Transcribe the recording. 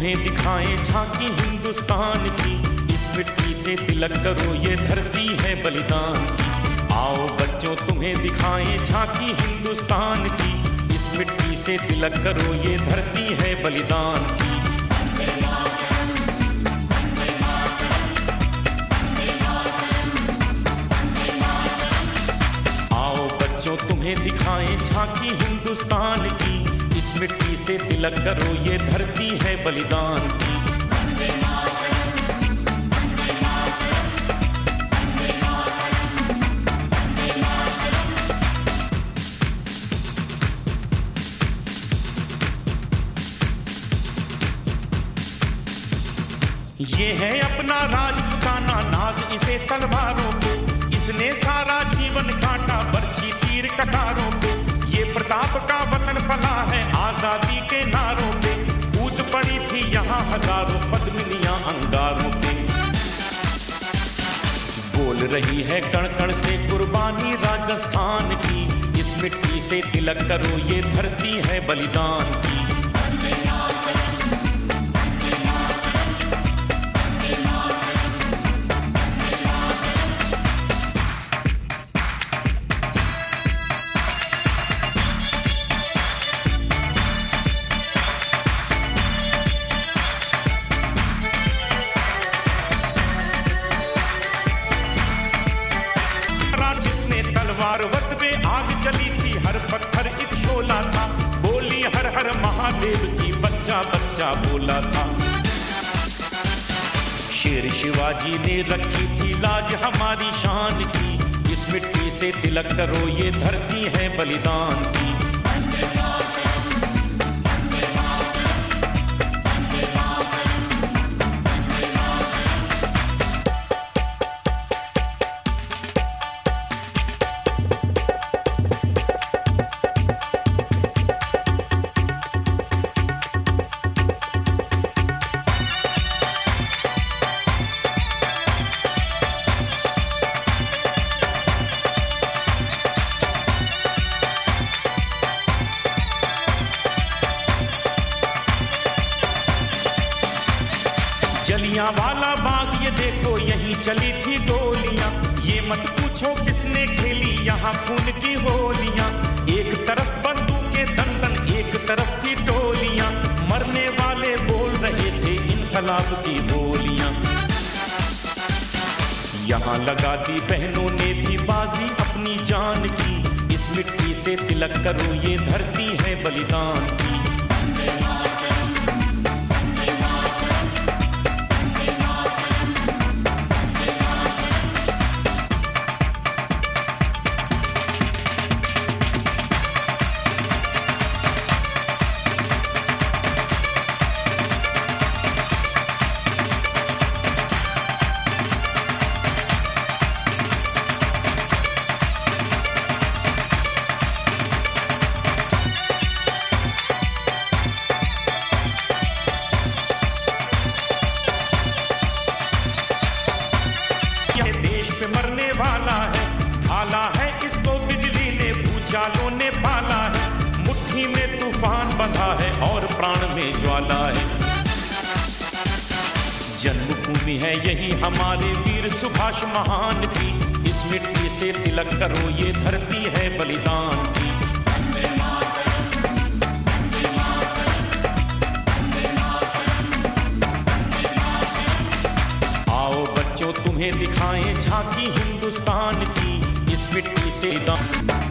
तुम्हें दिखाएँ झांकी हिंदुस्तान की। इस मिट्टी से तिलक करो, ये धरती है बलिदान की। आओ बच्चों, तुम्हें दिखाएँ झांकी हिंदुस्तान की। इस मिट्टी से तिलक करो, ये धरती है बलिदान की। आओ बच्चों, तुम्हें दिखाएँ झांकी हिंदुस्तान की। मिट्टी से तिलक करो, ये धरती है बलिदान की। ये है अपना राजपुताना नाज, इसे तलवारों पे इसने सारा जीवन काटा, बरछी तीर कटारों पे ये प्रताप का वतन फला आज़ादी के नारों पे कूद पड़ी थी यहाँ हज़ारों पद्मिनियाँ अंगारों पे। बोल रही है कण कण से कुर्बानी राजस्थान की, इस मिट्टी से तिलक करो, ये धरती है बलिदान की। बच्चा बोला था। शेर शिवाजी ने रखी थी लाज हमारी शान की। इस मिट्टी से तिलक करो, ये धरती है बलिदान की। वाला बाग, ये देखो, यही चली थी गोलियाँ ये मत पूछो किसने खेली, यहाँ खून की होलियाँ। एक तरफ़ बंदूकें दंदन एक तरफ़ की टोलियाँ। मरने वाले बोल रहे थे इनकलाब की बोलियाँ। यहाँ लगा दी बहनों ने भी बाजी अपनी जान की। इस मिट्टी से तिलक करो, ये धरती है बलिदान की। ये देश पे मरने वाला है। आला है इसको बिजली ने भूचालों ने पाला है। मुट्ठी में तूफ़ान बंधा है और प्राण में ज्वाला है। जन्मभूमि है यही हमारे वीर सुभाष महान की। इस मिट्टी से तिलक करो, ये धरती है बलिदान। तुम्हें दिखाएँ झांकी हिंदुस्तान की इस मिट्टी से दाम।